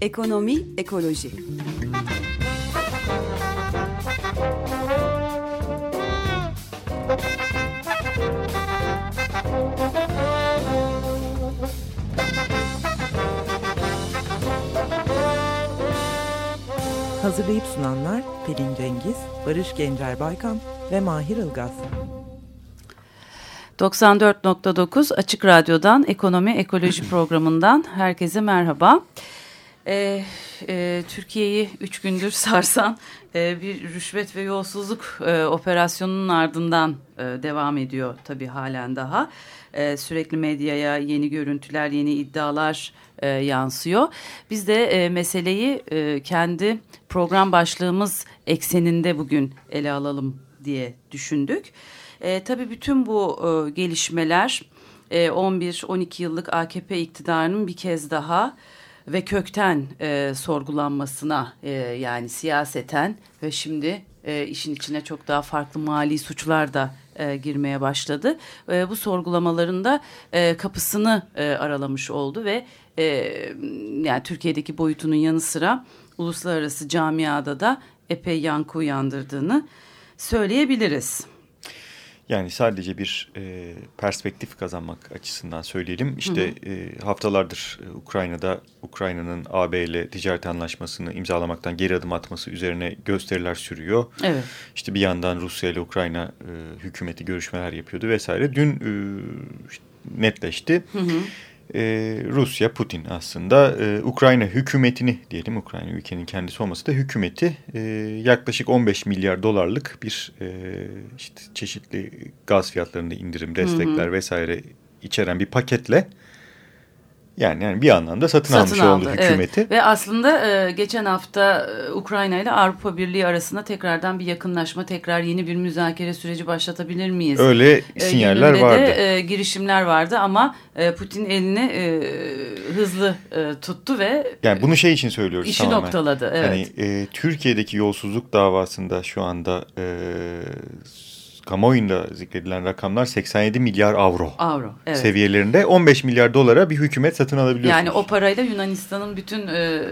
Ekonomi, ekoloji. Hazırlayıp sunanlar Pelin Cengiz, Barış Gencer Baykan ve Mahir Ilgaz. 94.9 Açık Radyo'dan Ekonomi Ekoloji programından herkese merhaba. Ee, e, Türkiye'yi üç gündür sarsan e, bir rüşvet ve yolsuzluk e, operasyonunun ardından e, devam ediyor tabii halen daha. E, sürekli medyaya yeni görüntüler, yeni iddialar e, yansıyor. Biz de e, meseleyi e, kendi program başlığımız ekseninde bugün ele alalım diye düşündük. E, tabii bütün bu e, gelişmeler e, 11-12 yıllık AKP iktidarının bir kez daha ve kökten e, sorgulanmasına e, yani siyaseten ve şimdi e, işin içine çok daha farklı mali suçlar da e, girmeye başladı. E, bu sorgulamalarında e, kapısını e, aralamış oldu ve e, yani Türkiye'deki boyutunun yanı sıra uluslararası camiada da epey yankı uyandırdığını söyleyebiliriz. Yani sadece bir e, perspektif kazanmak açısından söyleyelim. İşte hı hı. E, haftalardır Ukrayna'da Ukrayna'nın AB ile ticaret anlaşmasını imzalamaktan geri adım atması üzerine gösteriler sürüyor. Evet. İşte bir yandan Rusya ile Ukrayna e, hükümeti görüşmeler yapıyordu vesaire. Dün e, netleşti. Hı hı e, Rusya, Putin aslında e, Ukrayna hükümetini diyelim Ukrayna ülkenin kendisi olması da hükümeti e, yaklaşık 15 milyar dolarlık bir e, işte çeşitli gaz fiyatlarında indirim, destekler hı hı. vesaire içeren bir paketle yani, yani bir anlamda satın, satın almış aldı, oldu hükümeti. Evet. Ve aslında e, geçen hafta e, Ukrayna ile Avrupa Birliği arasında tekrardan bir yakınlaşma, tekrar yeni bir müzakere süreci başlatabilir miyiz? Öyle e, sinyaller e, vardı. De, e, girişimler vardı ama e, Putin elini e, hızlı e, tuttu ve yani bunu şey için söylüyoruz işi tamamen. noktaladı. Evet. Yani e, Türkiye'deki yolsuzluk davasında şu anda e, kamuoyunda zikredilen rakamlar 87 milyar avro, avro evet. seviyelerinde 15 milyar dolara bir hükümet satın alabiliyorsunuz. Yani o parayla Yunanistan'ın bütün e,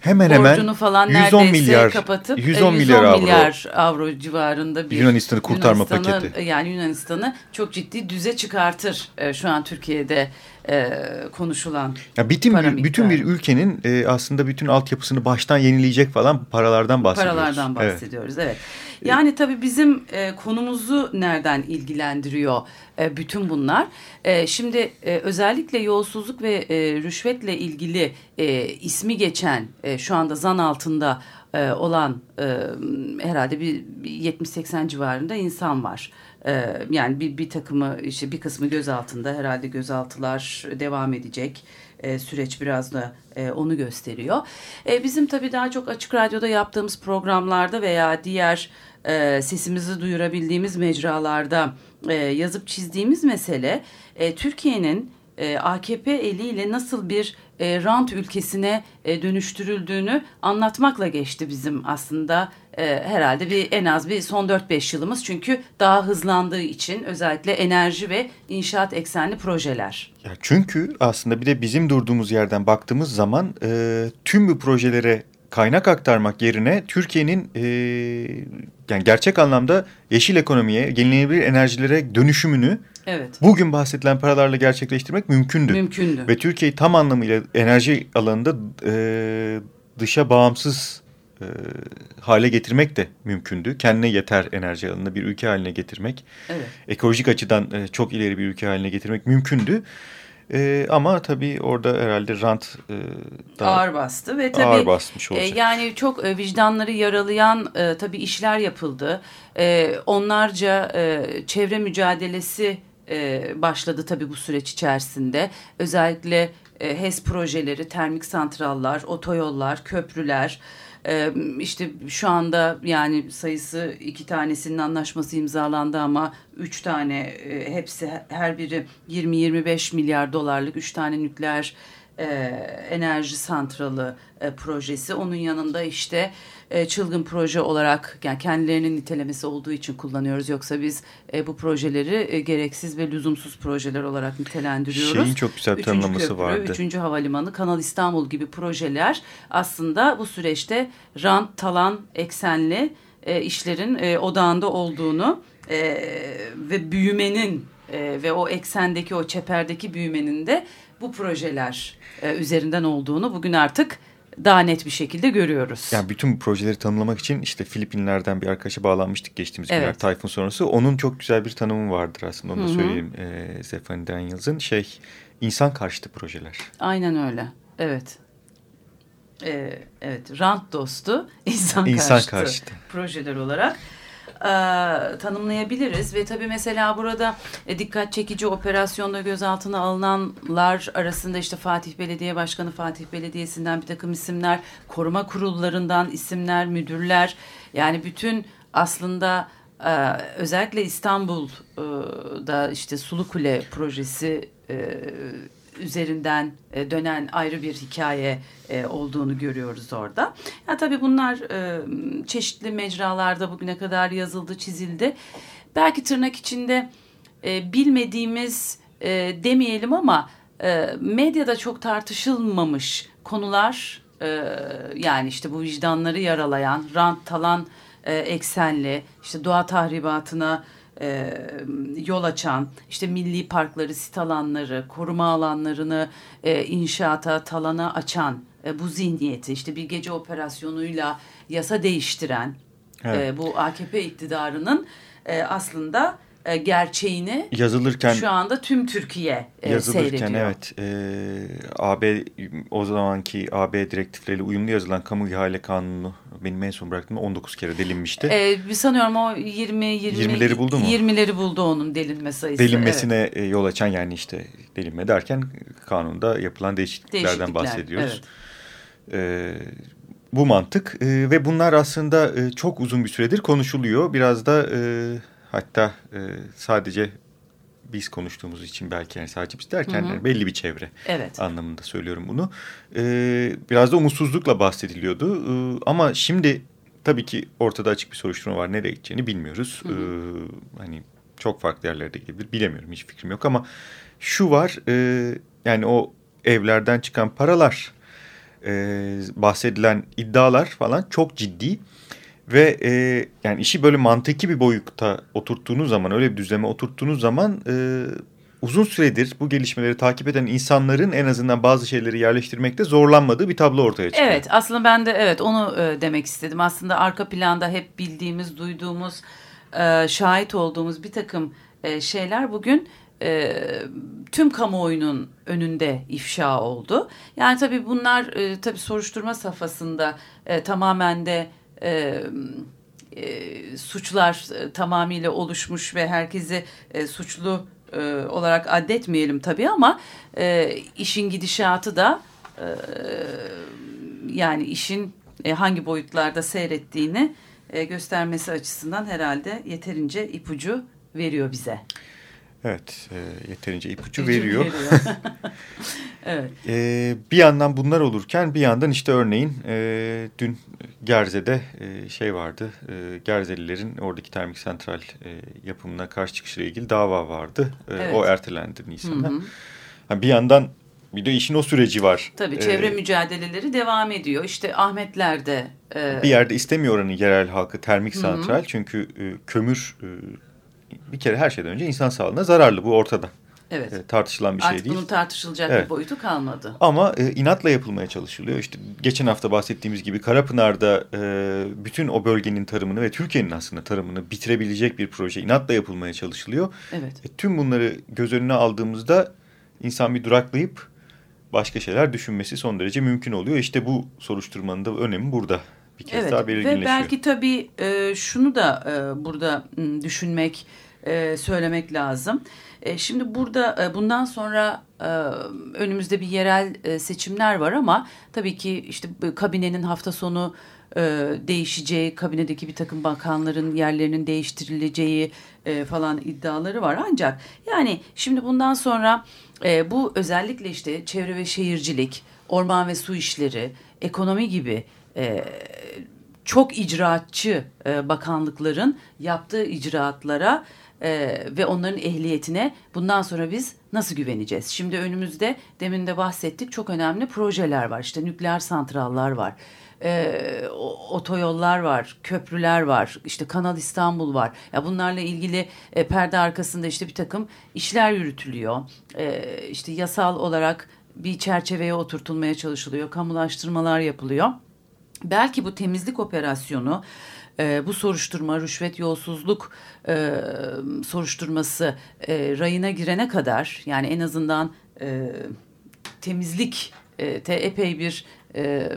hemen hemen falan 110 neredeyse milyar, kapatıp 110 e, milyar, avro. milyar avro civarında bir Yunanistan'ı kurtarma Yunanistan'ı, paketi. Yani Yunanistan'ı çok ciddi düze çıkartır e, şu an Türkiye'de e, konuşulan ya bütün bir, bütün bir ülkenin e, aslında bütün altyapısını baştan yenileyecek falan paralardan bahsediyoruz. Paralardan bahsediyoruz evet. evet. Yani tabii bizim e, konumuzu nereden ilgilendiriyor e, bütün bunlar? E, şimdi e, özellikle yolsuzluk ve e, rüşvetle ilgili e, ismi geçen e, şu anda zan altında e, olan e, herhalde bir 70-80 civarında insan var. E, yani bir, bir takımı işte bir kısmı gözaltında herhalde gözaltılar devam edecek. E, süreç biraz da e, onu gösteriyor. E, bizim tabii daha çok açık radyoda yaptığımız programlarda veya diğer sesimizi duyurabildiğimiz mecralarda yazıp çizdiğimiz mesele Türkiye'nin AKP eliyle nasıl bir e, rant ülkesine e, dönüştürüldüğünü anlatmakla geçti bizim aslında e, herhalde bir en az bir son 4-5 yılımız çünkü daha hızlandığı için özellikle enerji ve inşaat eksenli projeler. Ya çünkü aslında bir de bizim durduğumuz yerden baktığımız zaman e, tüm bu projelere kaynak aktarmak yerine Türkiye'nin e, yani gerçek anlamda yeşil ekonomiye, yenilenebilir enerjilere dönüşümünü evet. bugün bahsedilen paralarla gerçekleştirmek mümkündü. Mümkündü. Ve Türkiye'yi tam anlamıyla enerji alanında e, dışa bağımsız e, hale getirmek de mümkündü. Kendine yeter enerji alanında bir ülke haline getirmek, evet. ekolojik açıdan e, çok ileri bir ülke haline getirmek mümkündü. E, ama tabii orada herhalde rant e, daha ağır bastı ve tabii ağır basmış olacak. E, yani çok e, vicdanları yaralayan e, tabii işler yapıldı. E, onlarca e, çevre mücadelesi e, başladı tabii bu süreç içerisinde. Özellikle e, HES projeleri, termik santrallar, otoyollar, köprüler ee, işte şu anda yani sayısı iki tanesinin anlaşması imzalandı ama üç tane e, hepsi her biri 20-25 milyar dolarlık üç tane nükleer e, enerji santralı e, projesi. Onun yanında işte e, çılgın proje olarak yani kendilerinin nitelemesi olduğu için kullanıyoruz. Yoksa biz e, bu projeleri e, gereksiz ve lüzumsuz projeler olarak nitelendiriyoruz. Şeyin çok güzel Üçüncü tanımlaması köprü, vardı. Üçüncü havalimanı, Kanal İstanbul gibi projeler aslında bu süreçte rant, talan, eksenli e, işlerin e, odağında olduğunu e, ve büyümenin e, ve o eksendeki o çeperdeki büyümenin de bu projeler e, üzerinden olduğunu bugün artık daha net bir şekilde görüyoruz. Yani bütün bu projeleri tanımlamak için işte Filipinler'den bir arkadaşa bağlanmıştık geçtiğimiz Evet. günler Tayfun sonrası. Onun çok güzel bir tanımı vardır aslında onu da Hı söyleyeyim. Ee, Stephanie Daniels'ın şey insan karşıtı projeler. Aynen öyle. Evet. Ee, evet, rant dostu, insan, İnsan karşıtı, karşıtı. projeler olarak e, tanımlayabiliriz. Ve tabii mesela burada e, dikkat çekici operasyonda gözaltına alınanlar arasında işte Fatih Belediye Başkanı, Fatih Belediyesi'nden bir takım isimler, koruma kurullarından isimler, müdürler. Yani bütün aslında e, özellikle İstanbul'da işte Sulukule projesi üzerinden e, dönen ayrı bir hikaye e, olduğunu görüyoruz orada. Ya tabii bunlar e, çeşitli mecralarda bugüne kadar yazıldı, çizildi. Belki tırnak içinde bilmediğimiz demeyelim ama e, medyada çok tartışılmamış konular yani işte bu vicdanları yaralayan, rant talan eksenli, işte doğa tahribatına e, yol açan, işte milli parkları, sit alanları, koruma alanlarını e, inşaata, talana açan e, bu zihniyeti, işte bir gece operasyonuyla yasa değiştiren Evet. e, bu AKP iktidarının e, aslında e, gerçeğini Yazılırken şu anda tüm Türkiye e, yazılırken seyrediyor. evet e, AB o zamanki AB direktifleriyle uyumlu yazılan kamu ihale kanunu benim en son bıraktığımda 19 kere delinmişti. Bir sanıyorum o 20 20 20'leri buldu mu? 20'leri buldu onun delinme sayısı. Delinmesine Evet. e, yol açan yani işte delinme derken kanunda yapılan değişikliklerden Değişiklikler, bahsediyoruz. E, bu mantık e, ve bunlar aslında e, çok uzun bir süredir konuşuluyor. Biraz da e, hatta e, sadece biz konuştuğumuz için belki yani sadece biz derken Hı hı. yani belli bir çevre Evet. anlamında söylüyorum bunu. Ee, biraz da umutsuzlukla bahsediliyordu. Ee, ama şimdi tabii ki ortada açık bir soruşturma var. Nereye gideceğini bilmiyoruz. Hı hı. Ee, hani çok farklı yerlerde gidebilir. Bilemiyorum. Hiç fikrim yok ama şu var. e, yani o evlerden çıkan paralar, e, bahsedilen iddialar falan çok ciddi. Ve e, yani işi böyle mantıki bir boyutta oturttuğunuz zaman, öyle bir düzleme oturttuğunuz zaman e, uzun süredir bu gelişmeleri takip eden insanların en azından bazı şeyleri yerleştirmekte zorlanmadığı bir tablo ortaya çıkıyor. Evet aslında ben de evet onu e, demek istedim. Aslında arka planda hep bildiğimiz, duyduğumuz, e, şahit olduğumuz bir takım e, şeyler bugün e, tüm kamuoyunun önünde ifşa oldu. Yani tabii bunlar e, tabii soruşturma safhasında e, tamamen de e, e, suçlar e, tamamıyla oluşmuş ve herkesi e, suçlu e, olarak addetmeyelim tabii ama e, işin gidişatı da e, yani işin e, hangi boyutlarda seyrettiğini e, göstermesi açısından herhalde yeterince ipucu veriyor bize. Evet, e, yeterince ipucu İpucu veriyor. evet. E, bir yandan bunlar olurken bir yandan işte örneğin e, dün Gerze'de e, şey vardı. E, Gerzelilerin oradaki termik santral e, yapımına karşı çıkışıyla ilgili dava vardı. E, Evet. O ertelendi Nisan'da. Hı hı. Ha, bir yandan bir de işin o süreci var. Tabii E, çevre mücadeleleri devam ediyor. İşte Ahmetler'de e, Bir yerde istemiyor oranın yerel halkı termik Hı hı. santral. Çünkü e, kömür e, bir kere her şeyden önce insan sağlığına zararlı. Bu ortada. evet. E, tartışılan bir şey Artık değil. bunun tartışılacak Evet. bir boyutu kalmadı. Ama e, inatla yapılmaya çalışılıyor. İşte geçen hafta bahsettiğimiz gibi Karapınar'da e, bütün o bölgenin tarımını ve Türkiye'nin aslında tarımını bitirebilecek bir proje inatla yapılmaya çalışılıyor. Evet. E, tüm bunları göz önüne aldığımızda insan bir duraklayıp başka şeyler düşünmesi son derece mümkün oluyor. İşte bu soruşturmanın da önemi burada bir kez Evet daha ve belirginleşiyor. belki tabii e, şunu da e, burada m, düşünmek, e, söylemek lazım. E, şimdi burada e, bundan sonra e, önümüzde bir yerel e, seçimler var ama tabii ki işte kabinenin hafta sonu e, değişeceği, kabinedeki bir takım bakanların yerlerinin değiştirileceği e, falan iddiaları var. Ancak yani şimdi bundan sonra e, bu özellikle işte çevre ve şehircilik, orman ve su işleri, ekonomi gibi e, çok icraatçı e, bakanlıkların yaptığı icraatlara e, ve onların ehliyetine bundan sonra biz nasıl güveneceğiz? Şimdi önümüzde demin de bahsettik çok önemli projeler var. İşte nükleer santrallar var. E, otoyollar var, köprüler var, işte Kanal İstanbul var. Ya bunlarla ilgili e, perde arkasında işte bir takım işler yürütülüyor. E, işte yasal olarak bir çerçeveye oturtulmaya çalışılıyor, kamulaştırmalar yapılıyor. Belki bu temizlik operasyonu e, bu soruşturma rüşvet yolsuzluk e, soruşturması e, rayına girene kadar yani en azından e, temizlik e, te epey bir e,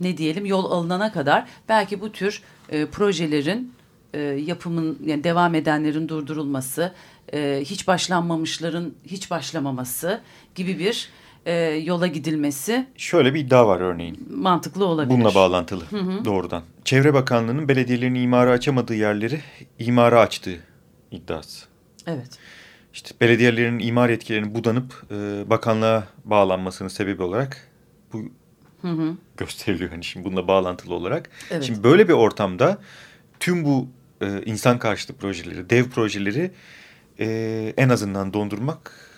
ne diyelim yol alınana kadar belki bu tür e, projelerin e, yapımın yani devam edenlerin durdurulması, e, hiç başlanmamışların hiç başlamaması gibi bir e, yola gidilmesi. Şöyle bir iddia var örneğin. Mantıklı olabilir. Bununla bağlantılı hı hı. doğrudan. Çevre Bakanlığı'nın belediyelerin imara açamadığı yerleri imara açtığı iddiası. Evet. İşte belediyelerin imar yetkilerinin budanıp e, bakanlığa bağlanmasının sebebi olarak bu hı hı. gösteriliyor. Hani şimdi bununla bağlantılı olarak. Evet. Şimdi böyle bir ortamda tüm bu e, insan karşıtı projeleri, dev projeleri e, en azından dondurmak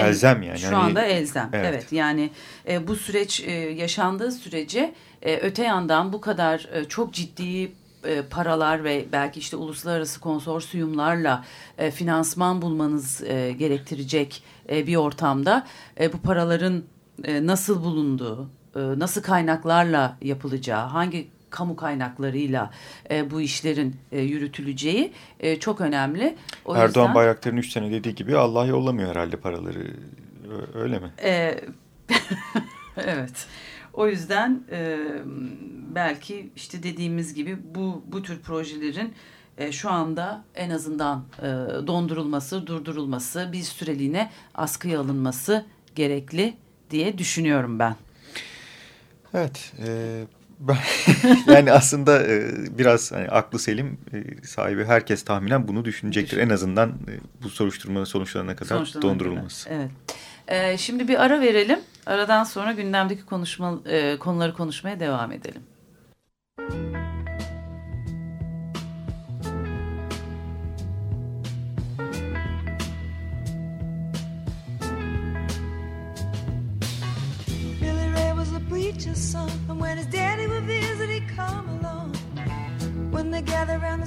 elzem yani. Şu hani, anda elzem. Evet, evet yani e, bu süreç e, yaşandığı sürece e, öte yandan bu kadar e, çok ciddi e, paralar ve belki işte uluslararası konsorsiyumlarla e, finansman bulmanız e, gerektirecek e, bir ortamda e, bu paraların e, nasıl bulunduğu, e, nasıl kaynaklarla yapılacağı, hangi kamu kaynaklarıyla e, bu işlerin e, yürütüleceği e, çok önemli. O Erdoğan yüzden, Bayraktar'ın 3 sene dediği gibi Allah yollamıyor herhalde paraları. Öyle mi? E, evet. O yüzden e, belki işte dediğimiz gibi bu bu tür projelerin e, şu anda en azından e, dondurulması, durdurulması, bir süreliğine askıya alınması gerekli diye düşünüyorum ben. Evet, e, yani aslında e, biraz hani aklı selim e, sahibi herkes tahminen bunu düşünecektir. En azından e, bu soruşturmanın sonuçlarına kadar Sonuçlarına dondurulması. Kadar. Evet. E, şimdi bir ara verelim. Aradan sonra gündemdeki konuşma e, konuları konuşmaya devam edelim. preacher's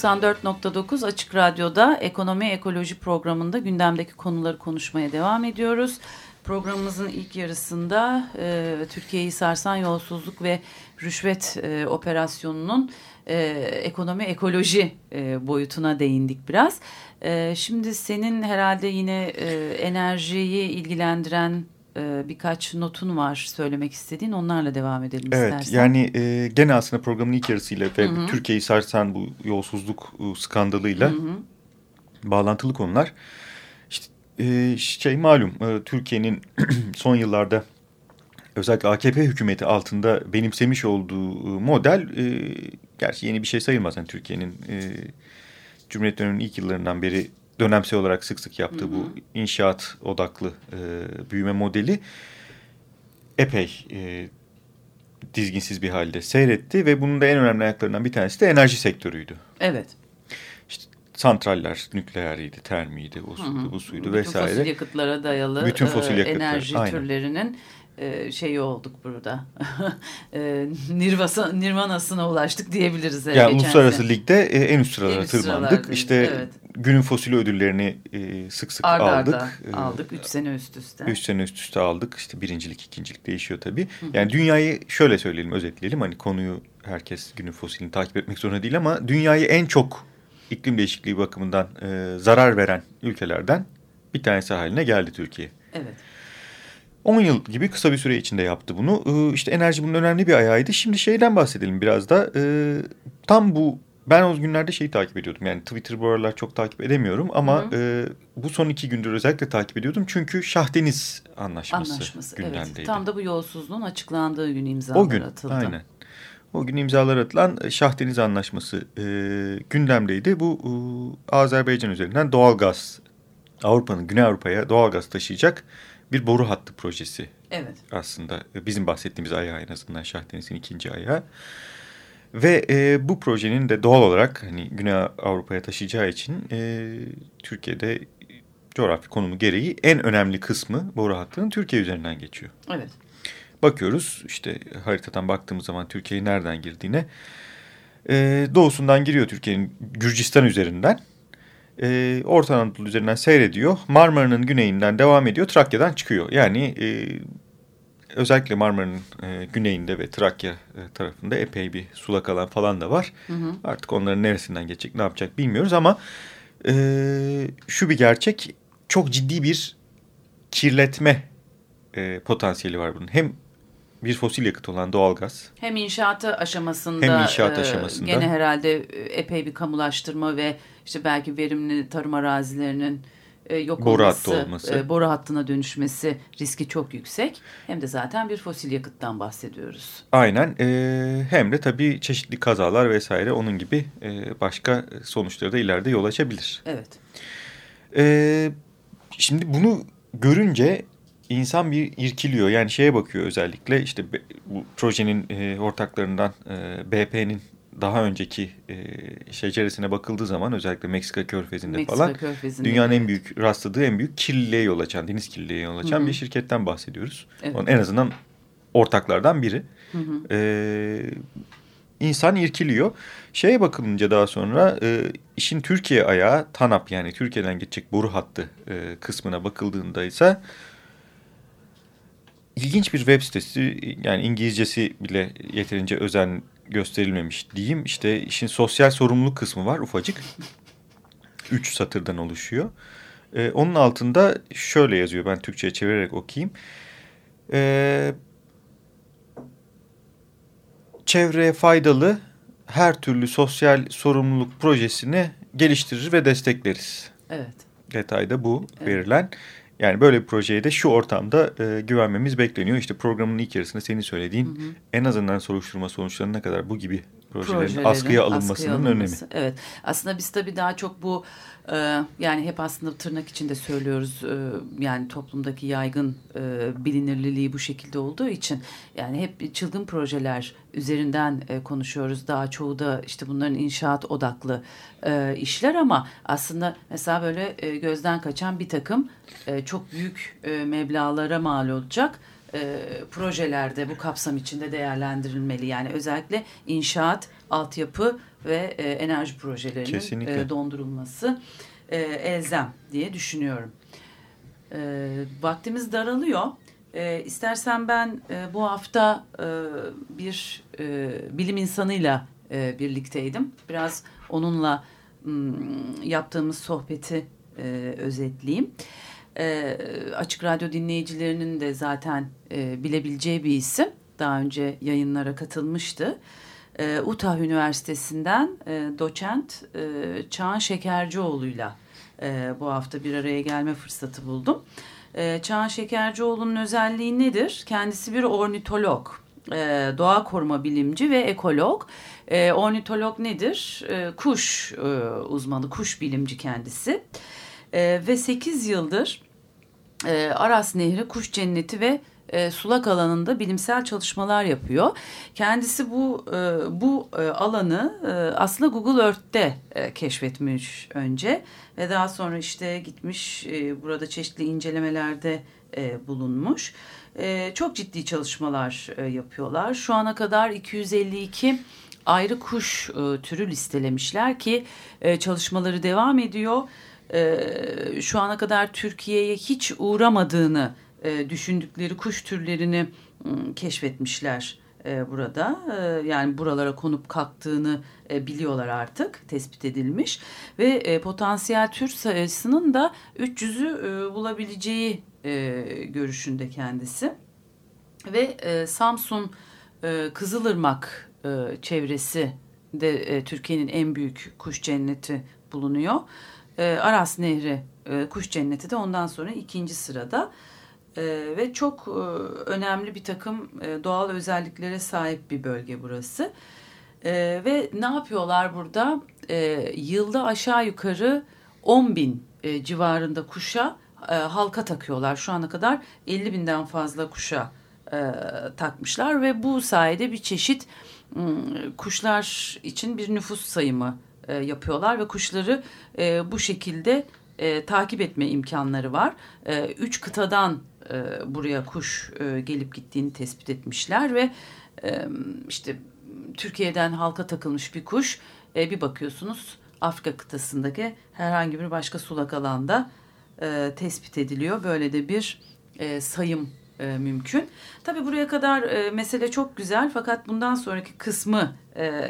94.9 Açık Radyo'da Ekonomi Ekoloji programında gündemdeki konuları konuşmaya devam ediyoruz. Programımızın ilk yarısında e, Türkiye'yi sarsan yolsuzluk ve rüşvet e, operasyonunun e, ekonomi ekoloji e, boyutuna değindik biraz. E, şimdi senin herhalde yine e, enerjiyi ilgilendiren e, birkaç notun var söylemek istediğin onlarla devam edelim evet, istersen. Yani e, gene aslında programın ilk yarısıyla ve Türkiye'yi sarsan bu yolsuzluk e, skandalıyla hı hı. bağlantılı konular. İşte e, şey malum e, Türkiye'nin son yıllarda özellikle AKP hükümeti altında benimsemiş olduğu model e, gerçi yeni bir şey sayılmaz. Yani Türkiye'nin e, Cumhuriyet döneminin ilk yıllarından beri dönemsel olarak sık sık yaptığı hı hı. bu inşaat odaklı e, büyüme modeli epey e, dizginsiz bir halde seyretti ve bunun da en önemli ayaklarından bir tanesi de enerji sektörüydü. Evet. İşte santraller nükleeriydi, termiydi, o suydu, bu suydu Bütün vesaire. Bütün fosil yakıtlara dayalı Bütün fosil yakıtlar, enerji aynen. türlerinin e, şeyi olduk burada. e, Nirvasa, Nirvanasına ulaştık diyebiliriz. Yani uluslararası ligde e, en üst sıralara üst tırmandık. sıralardayız, İşte evet. Günün fosili ödüllerini e, sık sık Arda aldık. Arda aldık. Üç sene üst üste. Üç sene üst üste aldık. İşte birincilik, ikincilik değişiyor tabii. Hı hı. Yani dünyayı şöyle söyleyelim, özetleyelim. Hani konuyu herkes günün fosilini takip etmek zorunda değil ama dünyayı en çok iklim değişikliği bakımından e, zarar veren ülkelerden bir tanesi haline geldi Türkiye. Evet. 10 yıl gibi kısa bir süre içinde yaptı bunu. Ee, işte enerji bunun önemli bir ayağıydı. Şimdi şeyden bahsedelim biraz da. Ee, tam bu ben o günlerde şeyi takip ediyordum. Yani Twitter bu aralar çok takip edemiyorum ama hı hı. E, bu son iki gündür özellikle takip ediyordum. Çünkü Şahdeniz Anlaşması, Anlaşması gündemdeydi. Evet. Tam da bu yolsuzluğun açıklandığı gün imzalar o gün, atıldı. Aynen. O gün imzalar atılan Şahdeniz Anlaşması e, gündemdeydi. Bu e, Azerbaycan üzerinden doğalgaz Avrupa'nın Güney Avrupa'ya doğalgaz taşıyacak bir boru hattı projesi. Evet. Aslında bizim bahsettiğimiz ayağı en azından Şahdeniz'in ikinci ayağı. Ve e, bu projenin de doğal olarak hani Güney Avrupa'ya taşıyacağı için e, Türkiye'de coğrafi konumu gereği en önemli kısmı boru hattının Türkiye üzerinden geçiyor. Evet. Bakıyoruz işte haritadan baktığımız zaman Türkiye'ye nereden girdiğine. E, doğusundan giriyor Türkiye'nin Gürcistan üzerinden e, Orta Anadolu üzerinden seyrediyor. Marmara'nın güneyinden devam ediyor. Trakya'dan çıkıyor. Yani e, özellikle Marmara'nın e, güneyinde ve Trakya e, tarafında epey bir sulak alan falan da var. Hı hı. Artık onların neresinden geçecek ne yapacak bilmiyoruz ama e, şu bir gerçek çok ciddi bir kirletme e, potansiyeli var bunun. Hem bir fosil yakıt olan doğalgaz. Hem inşaatı aşamasında. Hem inşaat aşamasında. Gene herhalde epey bir kamulaştırma ve işte belki verimli tarım arazilerinin yok boru olması, hattı olması. boru hattına dönüşmesi riski çok yüksek. Hem de zaten bir fosil yakıttan bahsediyoruz. Aynen. E, hem de tabii çeşitli kazalar vesaire onun gibi e, başka sonuçları da ileride yol açabilir. Evet. E, şimdi bunu görünce insan bir irkiliyor. Yani şeye bakıyor özellikle işte bu projenin e, ortaklarından e, BP'nin daha önceki e, şeceresine bakıldığı zaman özellikle Meksika körfezinde Meksika falan körfezinde, dünyanın evet. en büyük rastladığı en büyük kirliliğe yol açan, deniz kirliliğe yol açan Hı -hı. bir şirketten bahsediyoruz. Evet. Onun en azından ortaklardan biri. Hı hı. Ee, insan irkiliyor. Şeye bakılınca daha sonra e, işin Türkiye ayağı TANAP yani Türkiye'den geçecek boru hattı e, kısmına bakıldığında ise ilginç bir web sitesi yani İngilizcesi bile yeterince özen gösterilmemiş diyeyim. İşte işin sosyal sorumluluk kısmı var ufacık. Üç satırdan oluşuyor. Ee, onun altında şöyle yazıyor ben Türkçe'ye çevirerek okuyayım. Ee, çevreye faydalı her türlü sosyal sorumluluk projesini geliştirir ve destekleriz. Evet. Detayda bu Evet. verilen. Yani böyle bir projeye de şu ortamda e, güvenmemiz bekleniyor. İşte programın ilk yarısında senin söylediğin Hı hı. en azından soruşturma sonuçlarına kadar bu gibi projelerin, projelerin askıya alınmasının askıya önemi. alınması. Evet. Aslında biz tabii daha çok bu e, yani hep aslında tırnak içinde söylüyoruz. E, yani toplumdaki yaygın e, bilinirliliği bu şekilde olduğu için yani hep çılgın projeler üzerinden e, konuşuyoruz. Daha çoğu da işte bunların inşaat odaklı e, işler ama aslında mesela böyle e, gözden kaçan bir takım e, çok büyük e, meblağlara mal olacak e, projelerde bu kapsam içinde değerlendirilmeli. Yani özellikle inşaat, altyapı ve e, enerji projelerinin e, dondurulması e, elzem diye düşünüyorum. E, vaktimiz daralıyor. E, istersen ben e, bu hafta e, bir e, bilim insanıyla e, birlikteydim. Biraz onunla m, yaptığımız sohbeti e, özetleyeyim. E, açık Radyo dinleyicilerinin de zaten e, bilebileceği bir isim. Daha önce yayınlara katılmıştı. E, Utah Üniversitesi'nden e, doçent e, Çağan Şekercioğlu'yla e, bu hafta bir araya gelme fırsatı buldum. E, Çağan Şekercioğlu'nun özelliği nedir? Kendisi bir ornitolog, e, doğa koruma bilimci ve ekolog. E, ornitolog nedir? E, kuş e, uzmanı, kuş bilimci kendisi. E, ve 8 yıldır e, Aras Nehri, Kuş Cenneti ve e, sulak alanında bilimsel çalışmalar yapıyor. Kendisi bu e, bu e, alanı e, aslında Google Earth'te e, keşfetmiş önce ve daha sonra işte gitmiş e, burada çeşitli incelemelerde e, bulunmuş. E, çok ciddi çalışmalar e, yapıyorlar. Şu ana kadar 252 ayrı kuş e, türü listelemişler ki e, çalışmaları devam ediyor. E, şu ana kadar Türkiye'ye hiç uğramadığını e, düşündükleri kuş türlerini e, keşfetmişler e, burada. E, yani buralara konup kalktığını e, biliyorlar artık tespit edilmiş ve e, potansiyel tür sayısının da 300'ü e, bulabileceği e, görüşünde kendisi. Ve e, Samsun e, Kızılırmak e, çevresi de e, Türkiye'nin en büyük kuş cenneti bulunuyor. E, Aras Nehri e, kuş cenneti de ondan sonra ikinci sırada. E, ve çok e, önemli bir takım e, doğal özelliklere sahip bir bölge burası. E, ve ne yapıyorlar burada? Yılda aşağı yukarı 10 bin civarında kuşa halka takıyorlar. Şu ana kadar 50 binden fazla kuşa e, takmışlar ve bu sayede bir çeşit kuşlar için bir nüfus sayımı e, yapıyorlar ve kuşları e, bu şekilde e, takip etme imkanları var. E, üç kıtadan e, buraya kuş e, gelip gittiğini tespit etmişler ve e, işte Türkiye'den halka takılmış bir kuş e, bir bakıyorsunuz Afrika kıtasındaki herhangi bir başka sulak alanda e, tespit ediliyor. Böyle de bir e, sayım e, mümkün. Tabii buraya kadar e, mesele çok güzel fakat bundan sonraki kısmı e,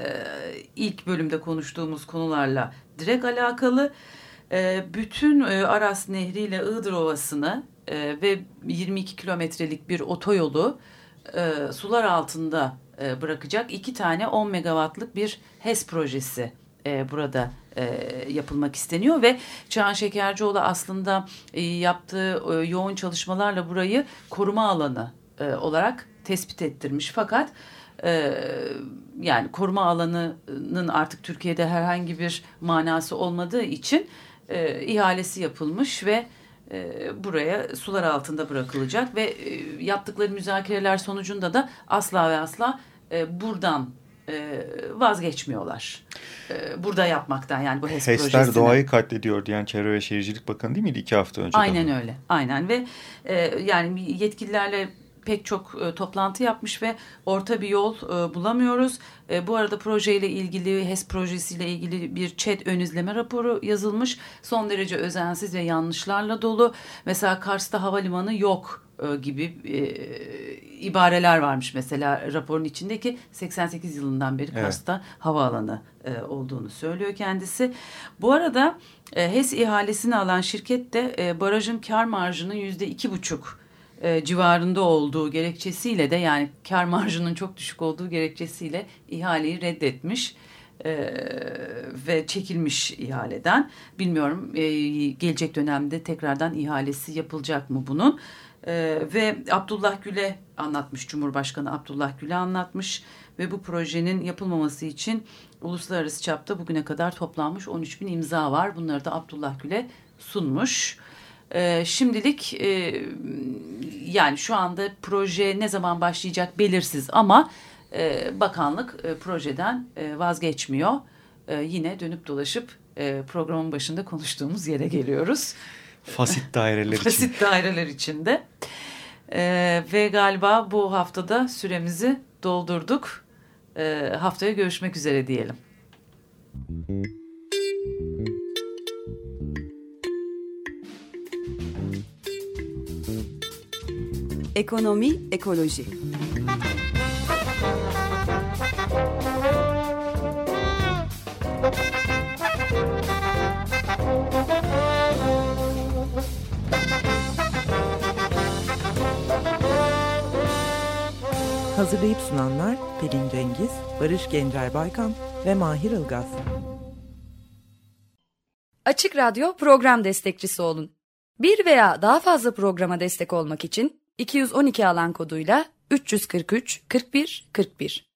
ilk bölümde konuştuğumuz konularla direkt alakalı. E, bütün e, Aras Nehri ile Iğdır Ovası'nı e, ve 22 kilometrelik bir otoyolu e, sular altında e, bırakacak iki tane 10 megawattlık bir HES projesi e, burada e, yapılmak isteniyor ve Çağan Şekercioğlu aslında e, yaptığı e, yoğun çalışmalarla burayı koruma alanı e, olarak tespit ettirmiş. Fakat e, yani koruma alanının artık Türkiye'de herhangi bir manası olmadığı için e, ihalesi yapılmış ve e, buraya sular altında bırakılacak ve e, yaptıkları müzakereler sonucunda da asla ve asla e, buradan e, vazgeçmiyorlar. E, burada yapmaktan yani bu HES HES'ler projesini. doğayı katlediyor diyen Çevre ve Şehircilik Bakanı değil miydi iki hafta önce? Aynen öyle. Aynen ve e, yani yetkililerle pek çok e, toplantı yapmış ve orta bir yol e, bulamıyoruz. E, bu arada projeyle ilgili, HES projesiyle ilgili bir ÇED ön izleme raporu yazılmış. Son derece özensiz ve yanlışlarla dolu. Mesela Kars'ta havalimanı yok gibi e, ibareler varmış mesela raporun içindeki 88 yılından beri Evet. Kars'ta havaalanı e, olduğunu söylüyor kendisi. Bu arada e, HES ihalesini alan şirket de e, barajın kar marjının yüzde iki buçuk e, civarında olduğu gerekçesiyle de yani kar marjının çok düşük olduğu gerekçesiyle ihaleyi reddetmiş e, ve çekilmiş ihaleden. Bilmiyorum e, gelecek dönemde tekrardan ihalesi yapılacak mı bunun? E, ve Abdullah Gül'e anlatmış Cumhurbaşkanı Abdullah Gül'e anlatmış ve bu projenin yapılmaması için uluslararası çapta bugüne kadar toplanmış 13 bin imza var. Bunları da Abdullah Gül'e sunmuş. Ee, şimdilik e, yani şu anda proje ne zaman başlayacak belirsiz ama e, bakanlık e, projeden e, vazgeçmiyor. E, yine dönüp dolaşıp e, programın başında konuştuğumuz yere geliyoruz. Fasit daireler için. Basit daireler içinde. E, ve galiba bu haftada süremizi doldurduk. E, haftaya görüşmek üzere diyelim. Ekonomi, ekoloji. Hazırlayıp sunanlar Pelin Cengiz, Barış Gencer Baykan ve Mahir Ilgaz. Açık Radyo program destekçisi olun. Bir veya daha fazla programa destek olmak için 212 alan koduyla 343 41 41